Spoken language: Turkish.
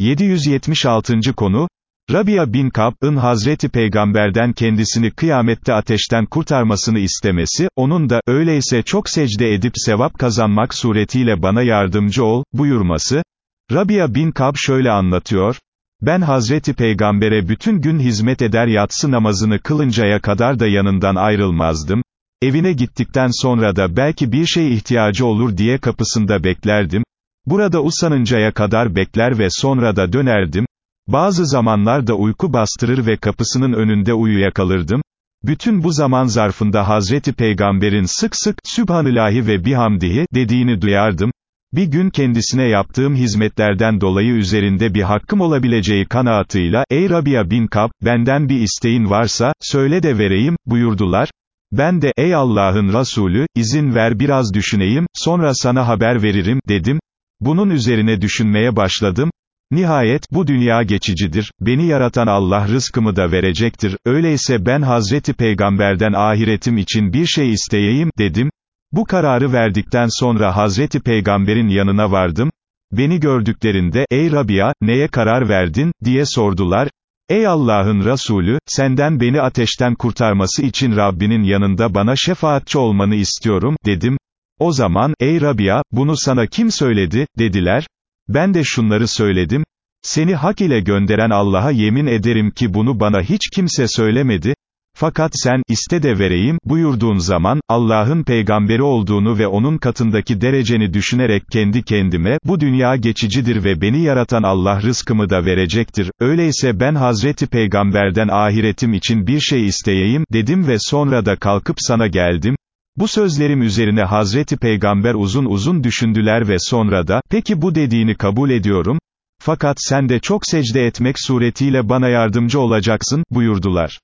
776. konu, Rabia bin Kab'ın Hazreti Peygamberden kendisini kıyamette ateşten kurtarmasını istemesi, onun da, öyleyse çok secde edip sevap kazanmak suretiyle bana yardımcı ol, buyurması, Rabia bin Kab şöyle anlatıyor, ben Hazreti Peygamber'e bütün gün hizmet eder yatsı namazını kılıncaya kadar da yanından ayrılmazdım, evine gittikten sonra da belki bir şey ihtiyacı olur diye kapısında beklerdim, burada usanıncaya kadar bekler ve sonra da dönerdim, bazı zamanlarda uyku bastırır ve kapısının önünde uyuyakalırdım. Bütün bu zaman zarfında Hazreti Peygamber'in sık sık, Sübhanillahi ve bihamdihi, dediğini duyardım. Bir gün kendisine yaptığım hizmetlerden dolayı üzerinde bir hakkım olabileceği kanaatıyla, ey Rabia bin Kab, benden bir isteğin varsa, söyle de vereyim, buyurdular. Ben de, ey Allah'ın Resulü, izin ver biraz düşüneyim, sonra sana haber veririm, dedim. Bunun üzerine düşünmeye başladım, Nihayet, bu dünya geçicidir, beni yaratan Allah rızkımı da verecektir, öyleyse ben Hazreti Peygamberden ahiretim için bir şey isteyeyim, dedim. Bu kararı verdikten sonra Hazreti Peygamberin yanına vardım, beni gördüklerinde, ey Rabia, neye karar verdin, diye sordular, Ey Allah'ın Resulü, senden beni ateşten kurtarması için Rabbinin yanında bana şefaatçi olmanı istiyorum, dedim. O zaman, ey Rabia, bunu sana kim söyledi, dediler. Ben de şunları söyledim, seni hak ile gönderen Allah'a yemin ederim ki bunu bana hiç kimse söylemedi, fakat sen, iste de vereyim, buyurduğun zaman, Allah'ın peygamberi olduğunu ve onun katındaki dereceni düşünerek kendi kendime, bu dünya geçicidir ve beni yaratan Allah rızkımı da verecektir, öyleyse ben Hazreti Peygamberden ahiretim için bir şey isteyeyim, dedim ve sonra da kalkıp sana geldim, bu sözlerim üzerine Hazreti Peygamber uzun uzun düşündüler ve sonra da, peki bu dediğini kabul ediyorum, fakat sen de çok secde etmek suretiyle bana yardımcı olacaksın, buyurdular.